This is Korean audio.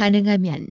가능하면